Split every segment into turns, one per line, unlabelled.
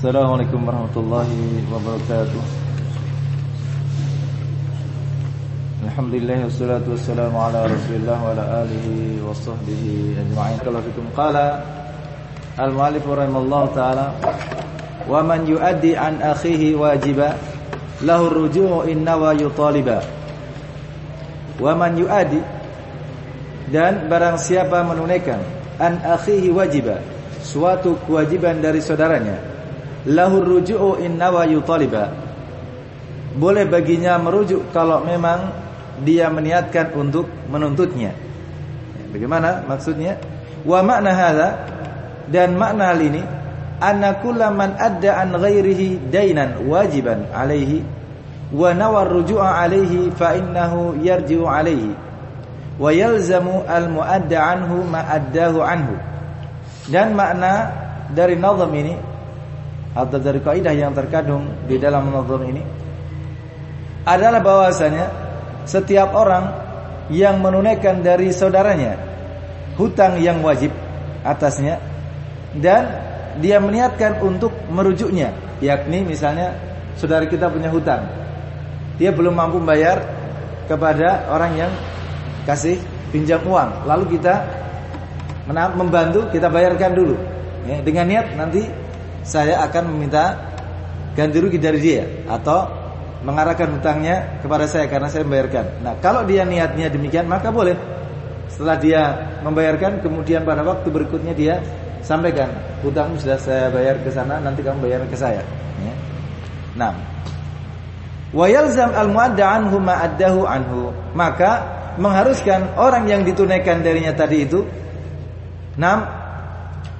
Assalamualaikum warahmatullahi wabarakatuh. Alhamdulillah wassalatu wassalamu ala rasulillah wa ala alihi wa sahbihi ajma'in. Kalau fikum qala Al-Mu'alif rahimallahu ta'ala Wa man yuaddi an akhihi wajiba Lahu ruju'u inna wa yutaliba. Wa man yuaddi Dan barang siapa menunaikan An akhihi wajiba Suatu kewajiban dari saudaranya lahur ruju'u in nawa yutaliba. Boleh baginya merujuk kalau memang dia meniatkan untuk menuntutnya. Bagaimana maksudnya? Wa makna hadza dan makna hal ini anna man adda an ghairihi dainan wajiban alaihi wa nawar ruju'a alaihi fa innahu yarji'u alaihi wa yalzamu al muadda anhu ma addahu anhu. Dan makna dari nazam ini atau dari kaidah yang terkandung di dalam nazam ini adalah bahwasanya setiap orang yang menunaikan dari saudaranya hutang yang wajib atasnya dan dia meniatkan untuk merujuknya yakni misalnya saudara kita punya hutang. Dia belum mampu bayar kepada orang yang kasih pinjam uang. Lalu kita membantu kita bayarkan dulu. Ya, dengan niat nanti saya akan meminta ganti rugi dari dia atau mengarahkan hutangnya kepada saya karena saya membayarkan. Nah, kalau dia niatnya demikian maka boleh. Setelah dia membayarkan kemudian pada waktu berikutnya dia sampaikan hutangmu sudah saya bayar ke sana nanti kamu bayar ke saya. Ya. Nah, wa al muadda anhu ma anhu maka mengharuskan orang yang ditunaikan darinya tadi itu nam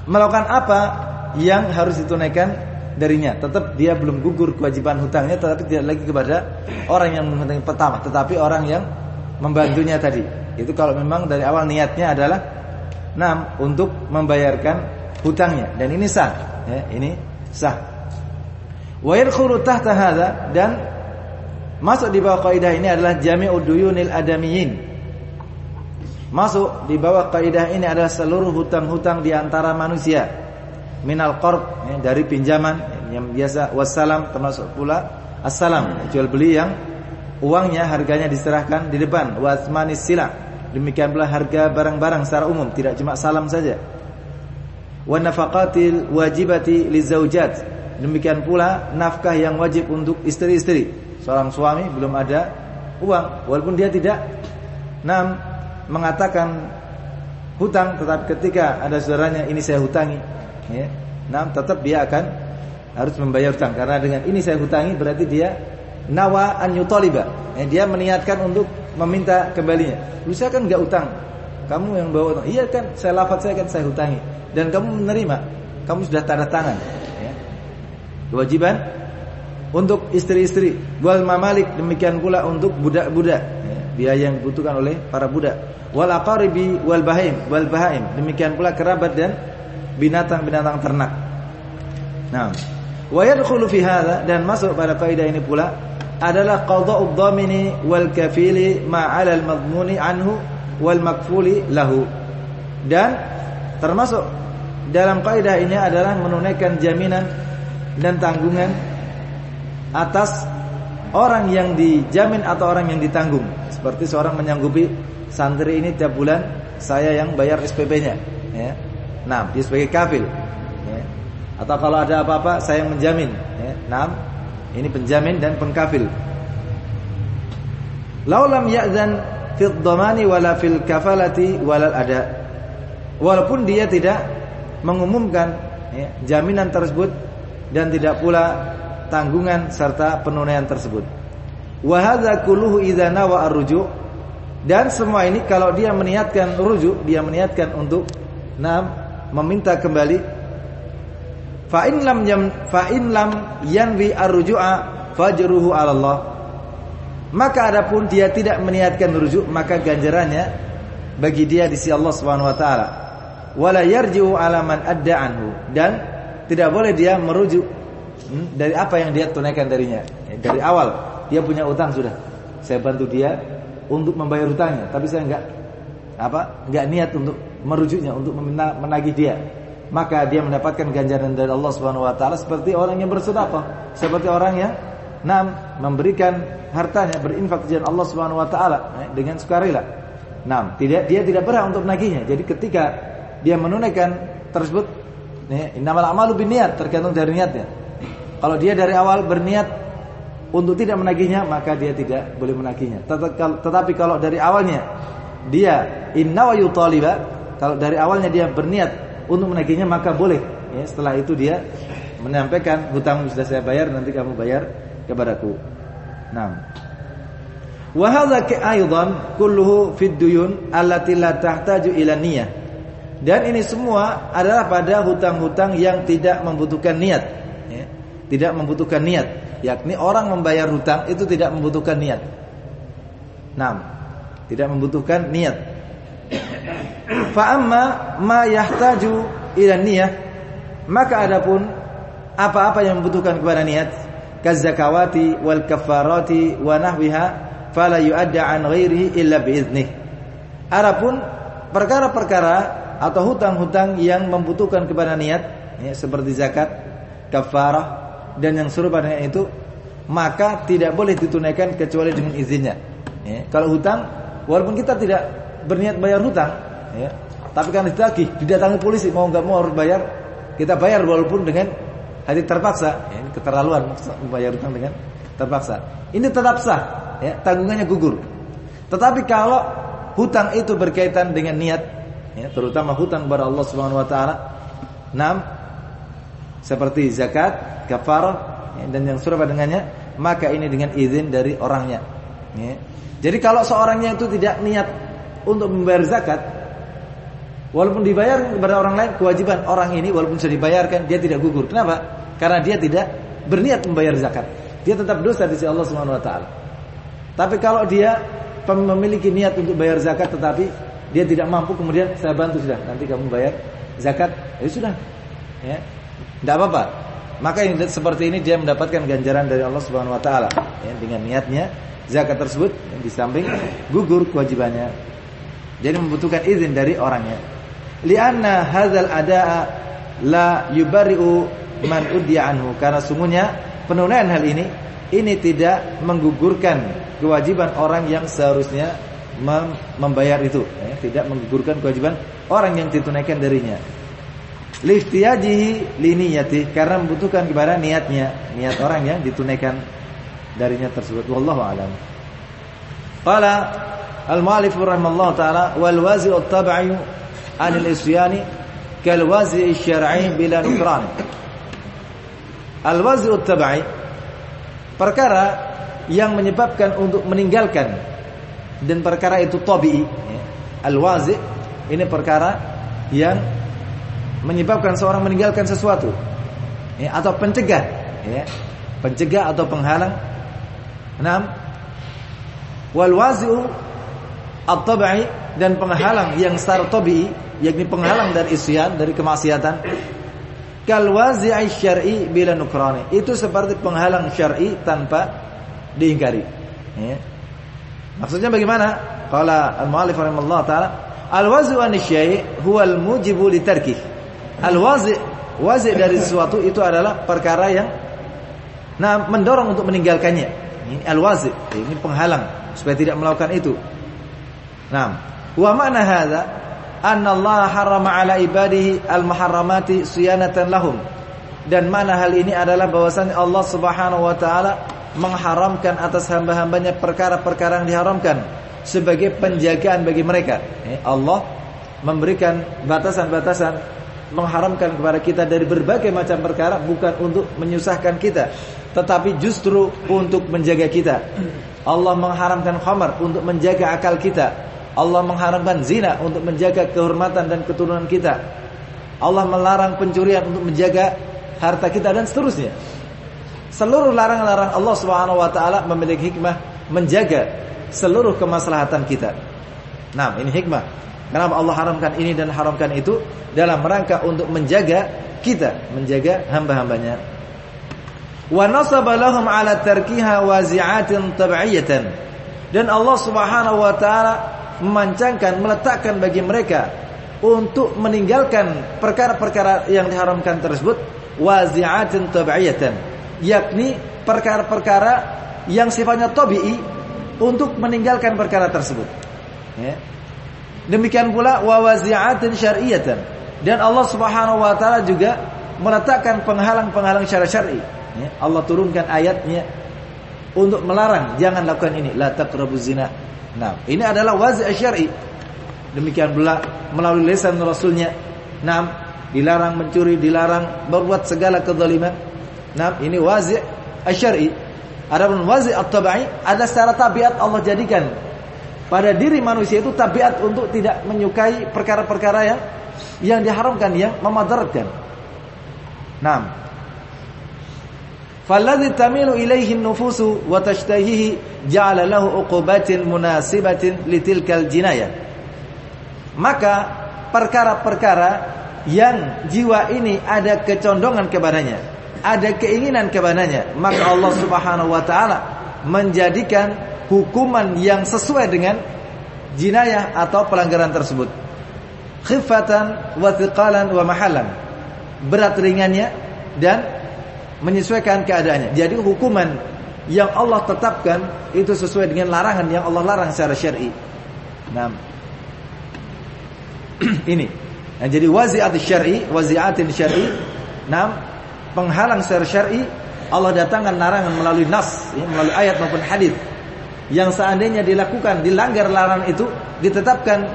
melakukan apa yang harus ditunaikan darinya. Tetap dia belum gugur kewajiban hutangnya tetapi tidak lagi kepada orang yang menghutang pertama, tetapi orang yang membantunya tadi. Itu kalau memang dari awal niatnya adalah enam untuk membayarkan hutangnya dan ini sah, ya, ini sah. Wa yadkhulu tahta dan masuk di bawah kaidah ini adalah jami'ud duyunil adamiyin. Masuk di bawah kaidah ini adalah seluruh hutang-hutang di antara manusia minal qarb ya, dari pinjaman yang biasa wassalam termasuk pula assalam jual beli yang uangnya harganya diserahkan di depan wasmanis sila. Demikian pula harga barang-barang secara umum tidak cuma salam saja. Wa nafaqatil wajibati lizaujat demikian pula nafkah yang wajib untuk istri-istri. Seorang suami belum ada uang walaupun dia tidak. Nam mengatakan hutang tetapi ketika ada saudaranya ini saya hutangi ya. Nah, tetap dia akan harus membayar hutang karena dengan ini saya hutangi berarti dia nawa an yutaliba. Ya, dia meniatkan untuk meminta kembalinya. Bisa kan enggak utang? Kamu yang bawa utang. Iya kan, saya lafaz saya kan saya hutangi dan kamu menerima. Kamu sudah tanda tangan, ya. Kewajiban untuk istri-istri, wal mamalik demikian pula untuk budak-budak, ya. biaya yang dibutuhkan oleh para budak. Wal aqaribi wal bahaim wal bahaim demikian pula kerabat dan binatang-binatang ternak. Nah, wa yadkhulu fi hadha dan masuk pada kaidah ini pula adalah qada'ud dhamini wal kafili ma'ala al madmuni anhu wal makfuli lahu. Dan termasuk dalam kaidah ini adalah menunaikan jaminan dan tanggungan atas orang yang dijamin atau orang yang ditanggung. Seperti seorang menyanggupi santri ini tiap bulan saya yang bayar SPP-nya, ya. Nah, dia sebagai kafil. Ya. Atau kalau ada apa-apa saya menjamin. Ya. Nah, ini penjamin dan pengkafil. Laulam ya'zan fil dhamani wala fil kafalati walal ada. Walaupun dia tidak mengumumkan ya, jaminan tersebut dan tidak pula tanggungan serta penunaian tersebut. Wa hadza nawa ar-ruju' dan semua ini kalau dia meniatkan rujuk, dia meniatkan untuk nam meminta kembali fa in lam yam fa in lam yanwi arruju'a fajruhu 'ala Allah maka adapun dia tidak meniatkan rujuk maka ganjarannya bagi dia di sisi Allah Subhanahu wa taala. Wala yarji'u 'ala man adda dan tidak boleh dia merujuk hmm, dari apa yang dia tunaikan darinya. Ya, dari awal dia punya utang sudah. Saya bantu dia untuk membayar utangnya tapi saya enggak apa enggak niat untuk merujuknya untuk menagih dia. maka dia mendapatkan ganjaran dari Allah Subhanahu wa taala seperti orang yang bersedekah, seperti orang yang nam memberikan hartanya berinfak di jalan Allah Subhanahu wa taala eh, dengan sukarela. Nam, tidak dia tidak berhak untuk menagihnya. Jadi ketika dia menunaikan tersebut eh, innamal a'malu binniyat tergantung dari niatnya. Kalau dia dari awal berniat untuk tidak menagihnya maka dia tidak boleh menagihnya. Tetapi kalau dari awalnya dia inna kalau dari awalnya dia berniat untuk menagihnya maka boleh. Ya, setelah itu dia menyampaikan hutang sudah saya bayar nanti kamu bayar kepadaku. Nah. Wa hadza aidan kulluhu fid duyun allati la tahtaju ila. Dan ini semua adalah pada hutang-hutang yang tidak membutuhkan niat. Ya. Tidak membutuhkan niat. Yakni orang membayar hutang itu tidak membutuhkan niat. Nah, tidak membutuhkan niat. Fa amma ma yahtaju ila niyah maka adapun apa-apa yang membutuhkan kepada niat kazakawati wal kafarati wa nahwiha fala yu'adda an ghairihi illa biiznih. Adapun perkara-perkara atau hutang-hutang yang membutuhkan kepada niat ya, seperti zakat, kafarah dan yang serupa dengan itu maka tidak boleh ditunaikan kecuali dengan izinnya. Ya, kalau hutang walaupun kita tidak berniat bayar hutang, ya, tapi kan ditagih, didatangi polisi mau nggak mau harus bayar, kita bayar walaupun dengan hati terpaksa. Ya, ini keterlaluan membayar hutang dengan terpaksa. Ini tetap sah, ya, tanggungannya gugur. Tetapi kalau hutang itu berkaitan dengan niat, ya, terutama hutang kepada Allah Subhanahu Wa Taala, enam seperti zakat, kafarah ya, dan yang serupa dengannya, maka ini dengan izin dari orangnya. Ya. Jadi kalau seorangnya itu tidak niat untuk membayar zakat walaupun dibayar kepada orang lain kewajiban orang ini walaupun sudah dibayarkan dia tidak gugur. Kenapa? Karena dia tidak berniat membayar zakat. Dia tetap dosa di sisi Allah Subhanahu wa taala. Tapi kalau dia memiliki niat untuk bayar zakat tetapi dia tidak mampu kemudian saya bantu sudah nanti kamu bayar zakat. Ya sudah. Ya. Tidak apa-apa. Maka yang seperti ini dia mendapatkan ganjaran dari Allah Subhanahu wa taala. Ya, dengan niatnya zakat tersebut di samping gugur kewajibannya. Jadi membutuhkan izin dari orangnya. Lianna hadzal adaa la yubari'u man udhiya anhu. Karena sungguhnya penunaian hal ini ini tidak menggugurkan kewajiban orang yang seharusnya membayar itu. Ya, tidak menggugurkan kewajiban orang yang ditunaikan darinya. Liftiyajihi liniyati karena membutuhkan kepada niatnya niat orang yang ditunaikan darinya tersebut. Wallahu alam. Qala Al-Mu'alif rahimahullah taala wal wazi'u at-tab'i al-isyani kal wazi'i syar'i bila nukran. Al-wazi'u at-tab'i perkara yang menyebabkan untuk meninggalkan dan perkara itu tabi'i. Al-wazi' ini perkara yang menyebabkan seorang meninggalkan sesuatu ya, atau pencegah ya, pencegah atau penghalang. Enam. Wal wazi'u at-tabi'i dan penghalang yang secara tabi'i yakni penghalang dari isyan dari kemaksiatan. Kal wazi'i syar'i bila nukrani. Itu seperti penghalang syar'i tanpa diingkari. Ya. maksudnya bagaimana? Qala al-mu'allif rahimallahu taala al-wazi'u an syai' huwa al-mujibu li tarkih. Al-wazi' wazi' dari sesuatu itu adalah perkara yang nah mendorong untuk meninggalkannya. Ini al-wazi' ini penghalang supaya tidak melakukan itu. Naam. Wa ma'na hadza anna Allah harrama 'ala ibadihi al-muharramati siyanatan lahum. Dan mana hal ini adalah bahwasanya Allah Subhanahu wa taala mengharamkan atas hamba-hambanya perkara-perkara yang diharamkan sebagai penjagaan bagi mereka. Eh, Allah memberikan batasan-batasan mengharamkan kepada kita dari berbagai macam perkara bukan untuk menyusahkan kita tetapi justru untuk menjaga kita. Allah mengharamkan khamar untuk menjaga akal kita. Allah mengharamkan zina untuk menjaga kehormatan dan keturunan kita. Allah melarang pencurian untuk menjaga harta kita dan seterusnya. Seluruh larangan-larangan Allah Subhanahu wa taala memiliki hikmah menjaga seluruh kemaslahatan kita. Nah, ini hikmah. Kenapa Allah haramkan ini dan haramkan itu dalam rangka untuk menjaga kita, menjaga hamba-hambanya. Wa nasaba lahum ala tarkiha wazi'atin tab'iyatan. Dan Allah Subhanahu wa taala memancangkan, meletakkan bagi mereka untuk meninggalkan perkara-perkara yang diharamkan tersebut wazi'atin tabi'iyatan yakni perkara-perkara yang sifatnya tabi'i untuk meninggalkan perkara tersebut ya. demikian pula wazi'atin syar'iyatan dan Allah Subhanahu wa taala juga meletakkan penghalang-penghalang syara syar'i ya. Allah turunkan ayatnya untuk melarang jangan lakukan ini la taqrabuz zina nah ini adalah wazi' syar'i demikian pula melalui lisan rasulnya nah dilarang mencuri, dilarang berbuat segala kezaliman. Nah, ini wazi' asy-syar'i. Adapun wazi' at-tabai ada secara tabiat Allah jadikan pada diri manusia itu tabiat untuk tidak menyukai perkara-perkara yang yang diharamkan yang memadaratkan. Naam. Falladhi tamilu ilaihi an-nufusu wa tashtahihi ja'ala lahu uqubatin munasibatin litilkal jinayah. Maka perkara-perkara yang jiwa ini ada kecondongan kepadanya, ada keinginan kepadanya, maka Allah Subhanahu wa taala menjadikan hukuman yang sesuai dengan jinayah atau pelanggaran tersebut. Khifatan wa thiqalan wa mahalan. Berat ringannya dan menyesuaikan keadaannya. Jadi hukuman yang Allah tetapkan itu sesuai dengan larangan yang Allah larang secara syar'i. Nah, ini Nah, jadi wazi'at syar'i, wazi'atin syar'i, nah penghalang secara syar'i Allah datangkan larangan melalui nas, ya, melalui ayat maupun hadis. Yang seandainya dilakukan, dilanggar larangan itu ditetapkan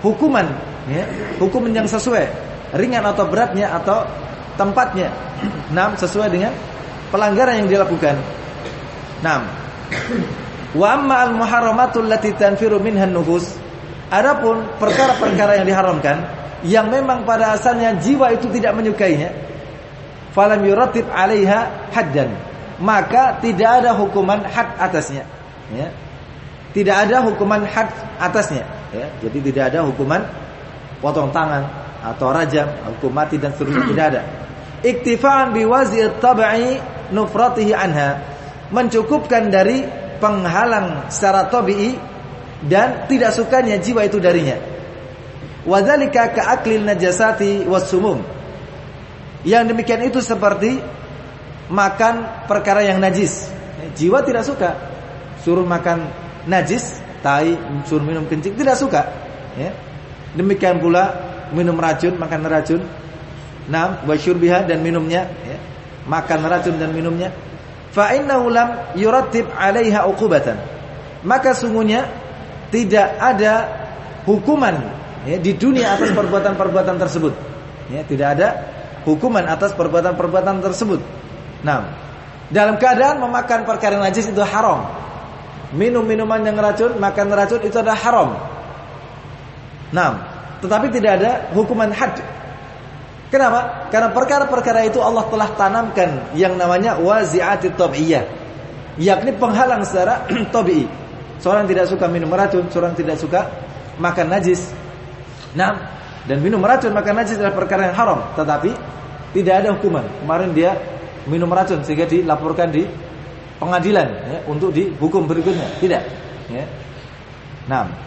hukuman, ya, hukuman yang sesuai, ringan atau beratnya atau tempatnya. Nah, sesuai dengan pelanggaran yang dilakukan. Nah, wa amma al-muharramatul lati tanfiru minhan nufus. Adapun perkara-perkara yang diharamkan yang memang pada asalnya jiwa itu tidak menyukainya falam yuratib 'alaiha haddan. Maka tidak ada hukuman had atasnya ya. Tidak ada hukuman had atasnya ya. Jadi tidak ada hukuman potong tangan atau rajam hukum mati dan seterusnya tidak ada iktifaan biwazi tabai nufratihi anha mencukupkan dari penghalang secara tabii dan tidak sukanya jiwa itu darinya Wadzalika ka'aklil najasati wassumum. Yang demikian itu seperti makan perkara yang najis. Jiwa tidak suka suruh makan najis, tai, suruh minum kencing tidak suka. Ya. Demikian pula minum racun, makan racun. Nam wasyurbiha dan minumnya, ya. makan racun dan minumnya. Fa innahu lam yurattib 'alaiha uqubatan. Maka sungguhnya tidak ada hukuman ya, di dunia atas perbuatan-perbuatan tersebut. Ya, tidak ada hukuman atas perbuatan-perbuatan tersebut. Nah, dalam keadaan memakan perkara najis itu haram. Minum minuman yang racun, makan racun itu adalah haram. Nah, tetapi tidak ada hukuman had. Kenapa? Karena perkara-perkara itu Allah telah tanamkan yang namanya wazi'atit tabi'iyah. Yakni penghalang secara tabi'i. Seorang tidak suka minum racun, seorang tidak suka makan najis, Nah, dan minum racun maka najis adalah perkara yang haram, tetapi tidak ada hukuman. Kemarin dia minum racun sehingga dilaporkan di pengadilan ya, untuk dihukum berikutnya. Tidak. Ya. Nah.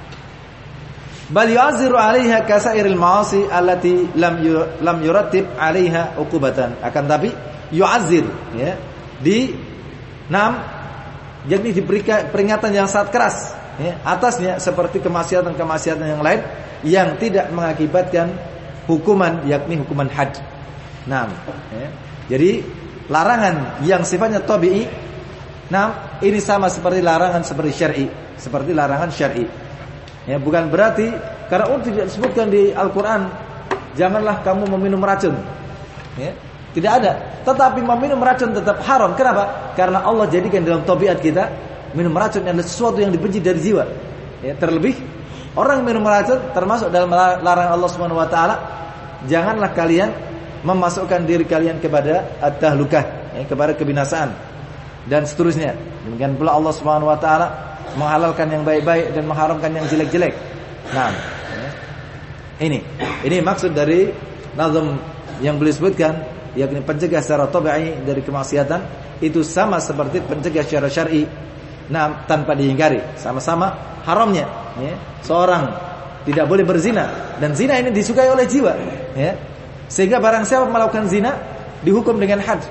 Bal yu'aziru 'alaiha kasairil ma'asi allati lam lam yurattib 'alaiha uqubatan. Akan tapi yu'azir ya. Di enam yakni diberi peringatan yang sangat keras ya, atasnya seperti kemaksiatan-kemaksiatan yang lain yang tidak mengakibatkan hukuman yakni hukuman had. Nah, ya. jadi larangan yang sifatnya tabii nah ini sama seperti larangan seperti syar'i, seperti larangan syar'i. Ya, bukan berarti karena oh tidak disebutkan di Al-Qur'an janganlah kamu meminum racun. Ya, tidak ada. Tetapi meminum racun tetap haram. Kenapa? Karena Allah jadikan dalam tabiat kita minum racun adalah sesuatu yang dibenci dari jiwa. Ya, terlebih Orang minum racun termasuk dalam larangan Allah Subhanahu wa taala, janganlah kalian memasukkan diri kalian kepada at-tahlukah, ya, kepada kebinasaan dan seterusnya. Demikian pula Allah Subhanahu wa taala menghalalkan yang baik-baik dan mengharamkan yang jelek-jelek. Nah, ini ini maksud dari nazam yang beliau sebutkan yakni pencegah secara tabi'i dari kemaksiatan itu sama seperti pencegah secara syar'i. Nah, tanpa diingkari, sama-sama haramnya ya. Seorang tidak boleh berzina dan zina ini disukai oleh jiwa, ya. Sehingga barang siapa melakukan zina dihukum dengan had.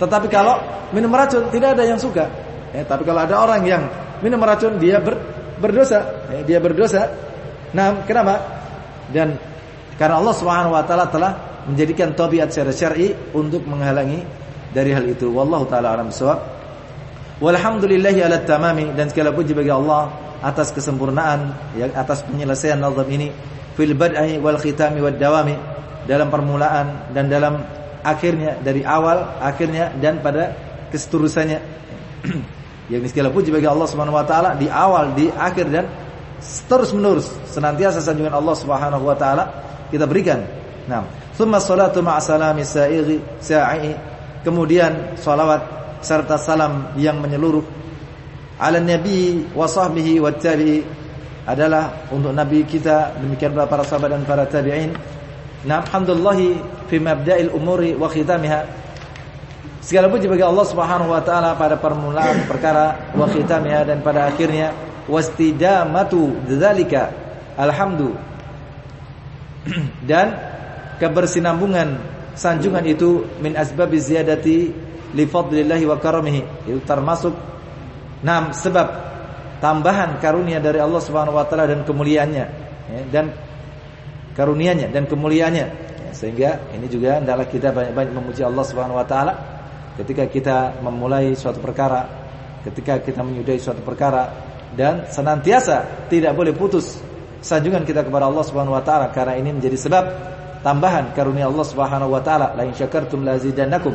Tetapi kalau minum racun tidak ada yang suka. Ya, tapi kalau ada orang yang minum racun dia ber, berdosa, ya, dia berdosa. Nah, kenapa? Dan karena Allah Subhanahu wa taala telah menjadikan tabiat secara syar'i untuk menghalangi dari hal itu. Wallahu taala alam bisawab. Walhamdulillahi ala tamami dan segala puji bagi Allah atas kesempurnaan ya atas penyelesaian nazam ini fil bad'i wal khitami wad dawami dalam permulaan dan dalam akhirnya dari awal akhirnya dan pada keseterusannya yang puji bagi Allah Subhanahu wa taala di awal di akhir dan terus menerus senantiasa sanjungan Allah Subhanahu wa taala kita berikan. Nah thumma salatu ma'a salami sa'ighi sa'i kemudian salawat serta salam yang menyeluruh ala nabi wa sahbihi wa tabi'i adalah untuk nabi kita demikian pula para sahabat dan para tabi'in. Nah alhamdulillah fi mabda'il umuri wa khitamiha Segala puji bagi Allah Subhanahu wa taala pada permulaan perkara wa khitamiha dan pada akhirnya wastidamatu dzalika alhamdu. Dan kebersinambungan sanjungan itu min asbabiz ziyadati li fadlillahi wa karamihi. Itu termasuk enam sebab tambahan karunia dari Allah Subhanahu wa taala dan kemuliaannya. Ya, dan karunianya dan kemuliaannya. Ya, sehingga ini juga adalah kita banyak-banyak memuji Allah Subhanahu wa taala ketika kita memulai suatu perkara ketika kita menyudahi suatu perkara dan senantiasa tidak boleh putus sanjungan kita kepada Allah Subhanahu wa taala karena ini menjadi sebab tambahan karunia Allah Subhanahu wa taala la in syakartum lazidannakum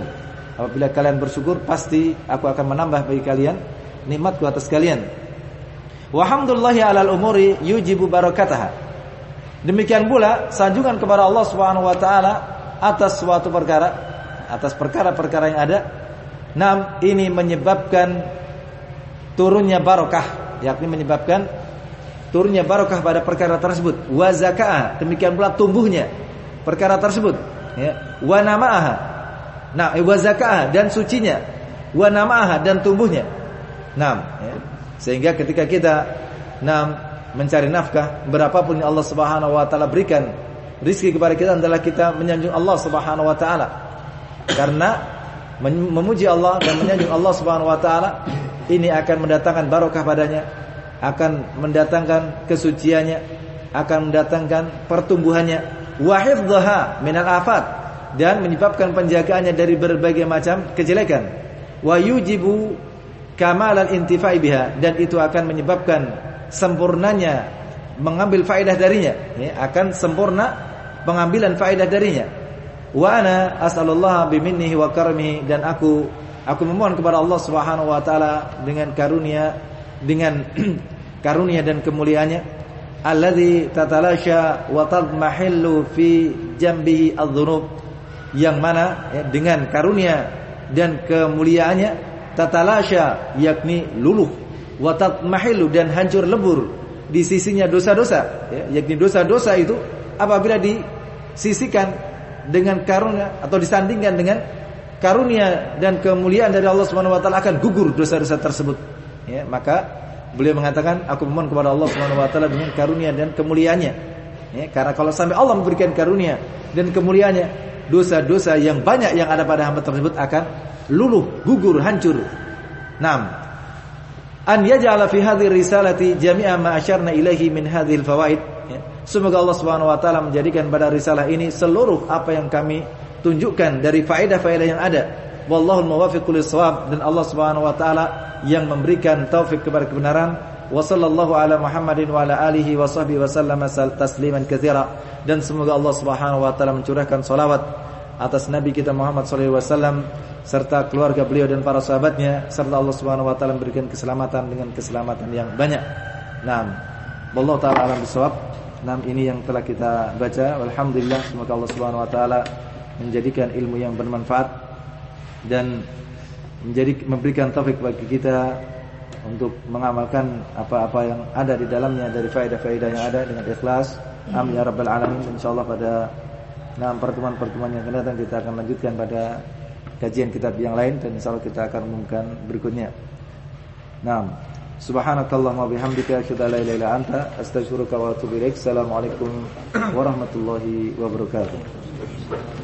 Apabila kalian bersyukur pasti aku akan menambah bagi kalian nikmatku atas kalian. Walhamdulillahi alal umuri yujibu barakataha. Demikian pula sanjungan kepada Allah Subhanahu wa taala atas suatu perkara, atas perkara-perkara yang ada. Nam ini menyebabkan turunnya barokah, yakni menyebabkan turunnya barokah pada perkara tersebut. Wa zakah, demikian pula tumbuhnya perkara tersebut. Ya. Wa nama'aha, Nah, wa zakah dan sucinya, wa nama'ah dan tumbuhnya. Nah, ya. Sehingga ketika kita nah, mencari nafkah, berapapun yang Allah Subhanahu wa taala berikan rizki kepada kita adalah kita menyanjung Allah Subhanahu wa taala. Karena memuji Allah dan menyanjung Allah Subhanahu wa taala ini akan mendatangkan barokah padanya, akan mendatangkan kesuciannya, akan mendatangkan pertumbuhannya, wa hifdhaha minal afat dan menyebabkan penjagaannya dari berbagai macam kejelekan. Wa yujibu kamalan intifai biha dan itu akan menyebabkan sempurnanya mengambil faedah darinya, ya, akan sempurna pengambilan faedah darinya. Wa ana as'alullah biminnihi wa karamihi dan aku aku memohon kepada Allah Subhanahu wa taala dengan karunia dengan karunia dan kemuliaannya. Alladzi tatalasha wa tadmahillu fi jambihi adz-dzunub yang mana ya, dengan karunia dan kemuliaannya tatalasya yakni luluh. Wa tatmahilu dan hancur lebur di sisinya dosa-dosa ya, yakni dosa-dosa itu apabila disisikan dengan karunia atau disandingkan dengan karunia dan kemuliaan dari Allah Subhanahu wa taala akan gugur dosa-dosa tersebut ya maka beliau mengatakan aku memohon kepada Allah Subhanahu wa taala dengan karunia dan kemuliaannya ya karena kalau sampai Allah memberikan karunia dan kemuliaannya dosa-dosa yang banyak yang ada pada hamba tersebut akan luluh, gugur, hancur. Naam. An yaj'ala fi hadhihi risalati jami'a ma asyarna ilaihi min hadhil fawaid. Ya. Semoga Allah Subhanahu wa taala menjadikan pada risalah ini seluruh apa yang kami tunjukkan dari faedah-faedah yang ada. Wallahu muwaffiqul dan Allah Subhanahu wa taala yang memberikan taufik kepada kebenaran. Wa sallallahu ala Muhammadin wa ala alihi wa sahbihi wa sallama tasliman katsira dan semoga Allah Subhanahu wa taala mencurahkan salawat atas nabi kita Muhammad wasallam serta keluarga beliau dan para sahabatnya serta Allah Subhanahu wa taala memberikan keselamatan dengan keselamatan yang banyak. Naam. Wallahu taala alam bisawab. Naam ini yang telah kita baca. Alhamdulillah semoga Allah Subhanahu wa taala menjadikan ilmu yang bermanfaat dan menjadi memberikan taufik bagi kita untuk mengamalkan apa-apa yang ada di dalamnya dari faedah-faedah yang ada dengan ikhlas Amin ya rabbal alamin. Insyaallah pada nah pertemuan-pertemuan yang akan datang kita akan lanjutkan pada kajian kitab yang lain dan insyaallah kita akan umumkan berikutnya. Naam. Subhanakallahumma bihamdika asyhadu an la ilaha illa anta astaghfiruka wa atubu ilaik. Assalamualaikum warahmatullahi wabarakatuh.